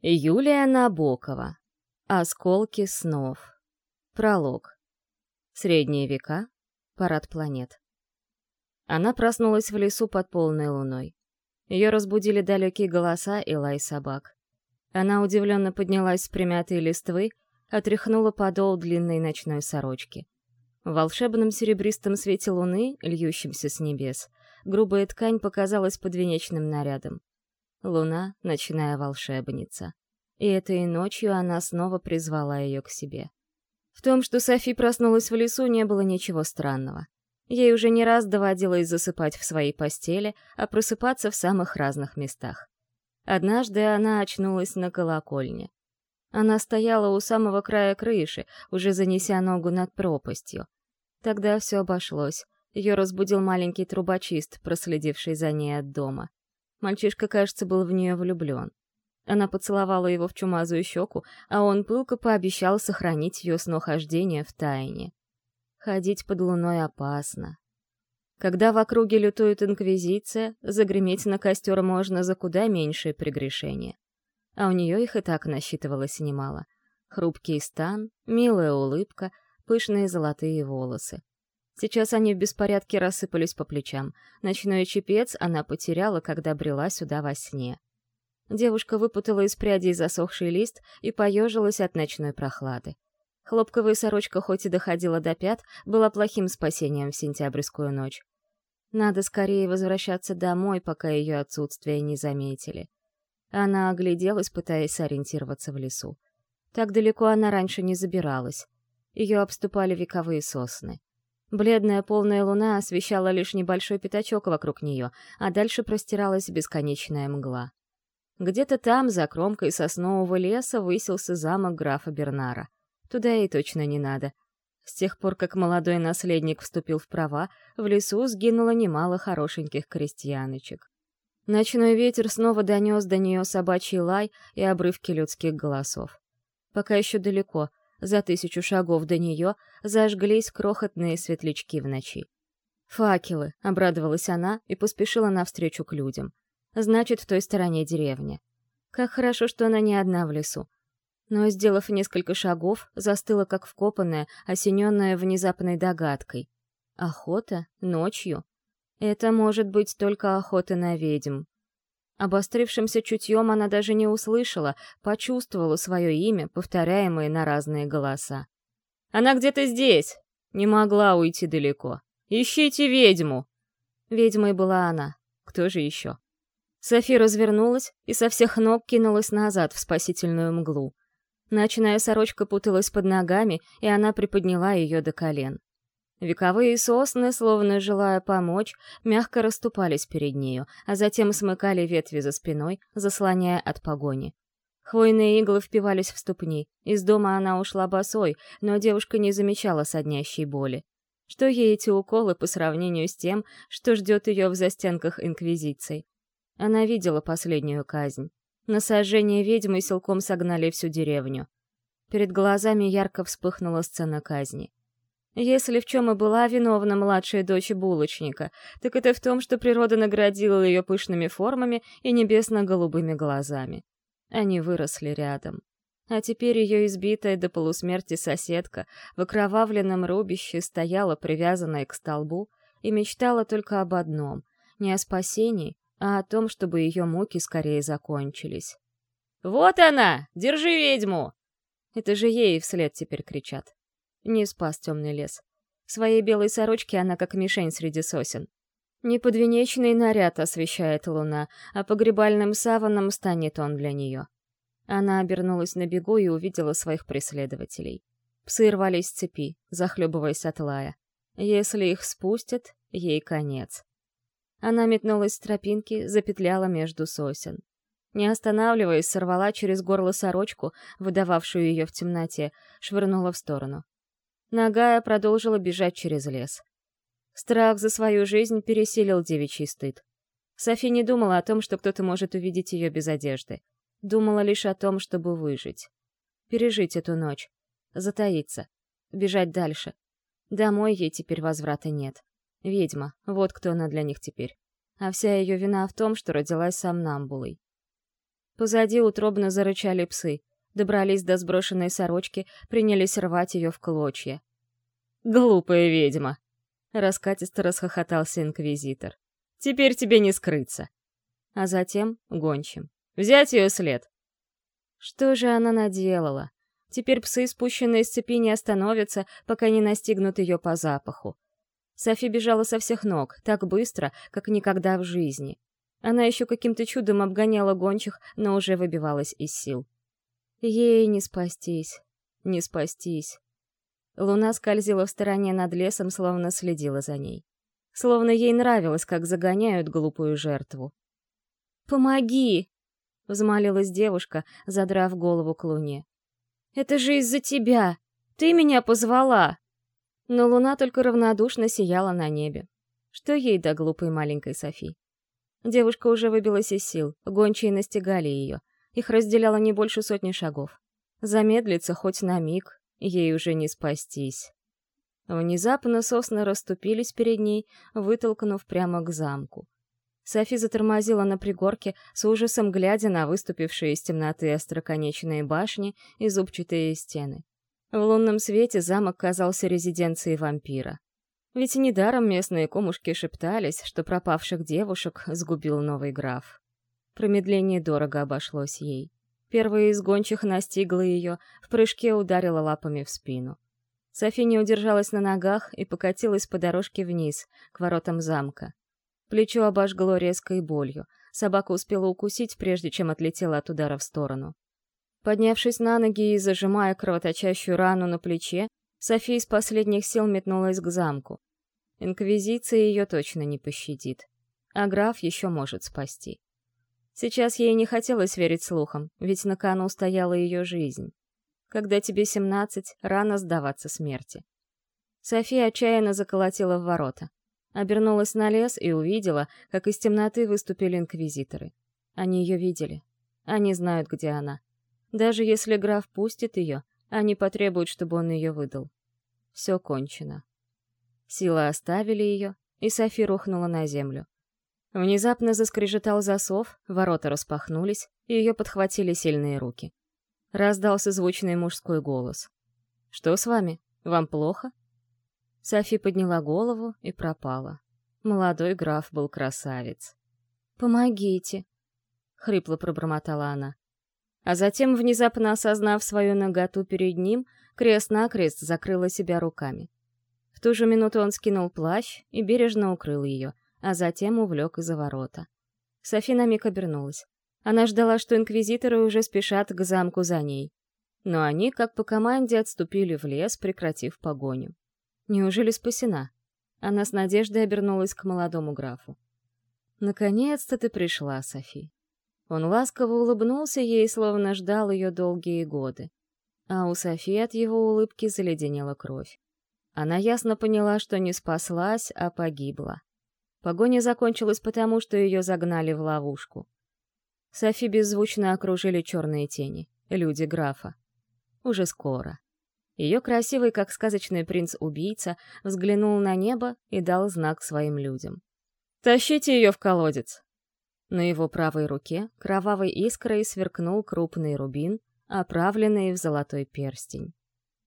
Юлия Набокова. Осколки снов. Пролог. Средние века. Парад планет. Она проснулась в лесу под полной луной. Ее разбудили далекие голоса и лай собак. Она удивленно поднялась с примятой листвы, отряхнула подол длинной ночной сорочки. В волшебном серебристом свете луны, льющемся с небес, грубая ткань показалась подвенечным нарядом. Луна — ночная волшебница. И этой ночью она снова призвала ее к себе. В том, что Софи проснулась в лесу, не было ничего странного. Ей уже не раз доводилось засыпать в своей постели, а просыпаться в самых разных местах. Однажды она очнулась на колокольне. Она стояла у самого края крыши, уже занеся ногу над пропастью. Тогда все обошлось. Ее разбудил маленький трубочист, проследивший за ней от дома. Мальчишка, кажется, был в нее влюблен. Она поцеловала его в чумазую щеку, а он пылко пообещал сохранить ее снохождение в тайне. Ходить под луной опасно. Когда в округе лютует инквизиция, загреметь на костер можно за куда меньшее прегрешение. А у нее их и так насчитывалось немало. Хрупкий стан, милая улыбка, пышные золотые волосы. Сейчас они в беспорядке рассыпались по плечам. Ночной чепец она потеряла, когда брела сюда во сне. Девушка выпутала из прядей засохший лист и поежилась от ночной прохлады. Хлопковая сорочка хоть и доходила до пят, была плохим спасением в сентябрьскую ночь. Надо скорее возвращаться домой, пока ее отсутствие не заметили. Она огляделась, пытаясь сориентироваться в лесу. Так далеко она раньше не забиралась. Ее обступали вековые сосны. Бледная полная луна освещала лишь небольшой пятачок вокруг нее, а дальше простиралась бесконечная мгла. Где-то там, за кромкой соснового леса, высился замок графа Бернара. Туда ей точно не надо. С тех пор, как молодой наследник вступил в права, в лесу сгинуло немало хорошеньких крестьяночек. Ночной ветер снова донес до нее собачий лай и обрывки людских голосов. Пока еще далеко, за тысячу шагов до нее зажглись крохотные светлячки в ночи. «Факелы!» — обрадовалась она и поспешила навстречу к людям. «Значит, в той стороне деревня. Как хорошо, что она не одна в лесу. Но, сделав несколько шагов, застыла как вкопанная, осененная внезапной догадкой. Охота? Ночью? Это может быть только охота на ведьм. Обострившимся чутьем она даже не услышала, почувствовала свое имя, повторяемое на разные голоса. «Она где-то здесь! Не могла уйти далеко! Ищите ведьму!» Ведьмой была она. Кто же еще? Софи развернулась и со всех ног кинулась назад в спасительную мглу. Ночная сорочка путалась под ногами, и она приподняла ее до колен. Вековые сосны, словно желая помочь, мягко расступались перед нею, а затем смыкали ветви за спиной, заслоняя от погони. Хвойные иглы впивались в ступни. Из дома она ушла босой, но девушка не замечала соднящей боли. Что ей эти уколы по сравнению с тем, что ждет ее в застенках Инквизиции? Она видела последнюю казнь. На сожжение ведьмы силком согнали всю деревню. Перед глазами ярко вспыхнула сцена казни. Если в чем и была виновна младшая дочь булочника, так это в том, что природа наградила ее пышными формами и небесно-голубыми глазами. Они выросли рядом. А теперь ее избитая до полусмерти соседка в окровавленном рубище стояла привязанная к столбу и мечтала только об одном — не о спасении, а о том, чтобы ее муки скорее закончились. «Вот она! Держи ведьму!» Это же ей вслед теперь кричат. Не спас темный лес. В своей белой сорочке она как мишень среди сосен. Не подвенечный наряд освещает луна, а погребальным саваном станет он для нее. Она обернулась на бегу и увидела своих преследователей. Псы рвались с цепи, захлебываясь от лая. Если их спустят, ей конец. Она метнулась с тропинки, запетляла между сосен. Не останавливаясь, сорвала через горло сорочку, выдававшую ее в темноте, швырнула в сторону. Нагая продолжила бежать через лес. Страх за свою жизнь пересилил девичий стыд. Софи не думала о том, что кто-то может увидеть ее без одежды. Думала лишь о том, чтобы выжить. Пережить эту ночь. Затаиться. Бежать дальше. Домой ей теперь возврата нет. Ведьма, вот кто она для них теперь. А вся ее вина в том, что родилась сам Намбулой. Позади утробно зарычали псы, добрались до сброшенной сорочки, принялись рвать ее в клочья. «Глупая ведьма!» — раскатисто расхохотался инквизитор. «Теперь тебе не скрыться!» А затем гончим. «Взять ее след!» Что же она наделала? Теперь псы, спущенные с цепи, не остановятся, пока не настигнут ее по запаху. Софи бежала со всех ног, так быстро, как никогда в жизни. Она еще каким-то чудом обгоняла гончих, но уже выбивалась из сил. Ей не спастись, не спастись. Луна скользила в стороне над лесом, словно следила за ней. Словно ей нравилось, как загоняют глупую жертву. «Помоги!» — взмолилась девушка, задрав голову к луне. «Это же из-за тебя! Ты меня позвала!» Но луна только равнодушно сияла на небе. Что ей до глупой маленькой Софи? Девушка уже выбилась из сил, гончие настигали ее. Их разделяло не больше сотни шагов. Замедлиться хоть на миг, ей уже не спастись. Внезапно сосны расступились перед ней, вытолкнув прямо к замку. Софи затормозила на пригорке, с ужасом глядя на выступившие из темноты остроконечные башни и зубчатые стены. В лунном свете замок казался резиденцией вампира. Ведь недаром местные комушки шептались, что пропавших девушек сгубил новый граф. Промедление дорого обошлось ей. Первая из гончих настигла ее, в прыжке ударила лапами в спину. Софи не удержалась на ногах и покатилась по дорожке вниз, к воротам замка. Плечо обожгло резкой болью. Собака успела укусить, прежде чем отлетела от удара в сторону. Поднявшись на ноги и зажимая кровоточащую рану на плече, София из последних сил метнулась к замку. Инквизиция ее точно не пощадит. А граф еще может спасти. Сейчас ей не хотелось верить слухам, ведь на кону стояла ее жизнь. Когда тебе семнадцать, рано сдаваться смерти. София отчаянно заколотила в ворота. Обернулась на лес и увидела, как из темноты выступили инквизиторы. Они ее видели. Они знают, где она. Даже если граф пустит ее, они потребуют, чтобы он ее выдал. Все кончено. Силы оставили ее, и Софи рухнула на землю. Внезапно заскрежетал засов, ворота распахнулись, и ее подхватили сильные руки. Раздался звучный мужской голос. «Что с вами? Вам плохо?» Софи подняла голову и пропала. Молодой граф был красавец. «Помогите!» — хрипло пробормотала она. А затем, внезапно осознав свою наготу перед ним, крест-накрест закрыла себя руками. В ту же минуту он скинул плащ и бережно укрыл ее — а затем увлек за ворота. Софи на миг обернулась. Она ждала, что инквизиторы уже спешат к замку за ней. Но они, как по команде, отступили в лес, прекратив погоню. Неужели спасена? Она с надеждой обернулась к молодому графу. «Наконец-то ты пришла, Софи». Он ласково улыбнулся ей, словно ждал ее долгие годы. А у Софи от его улыбки заледенела кровь. Она ясно поняла, что не спаслась, а погибла. Погоня закончилась потому, что ее загнали в ловушку. Софи беззвучно окружили черные тени, люди графа. Уже скоро. Ее красивый, как сказочный принц-убийца, взглянул на небо и дал знак своим людям. «Тащите ее в колодец!» На его правой руке кровавой искрой сверкнул крупный рубин, оправленный в золотой перстень.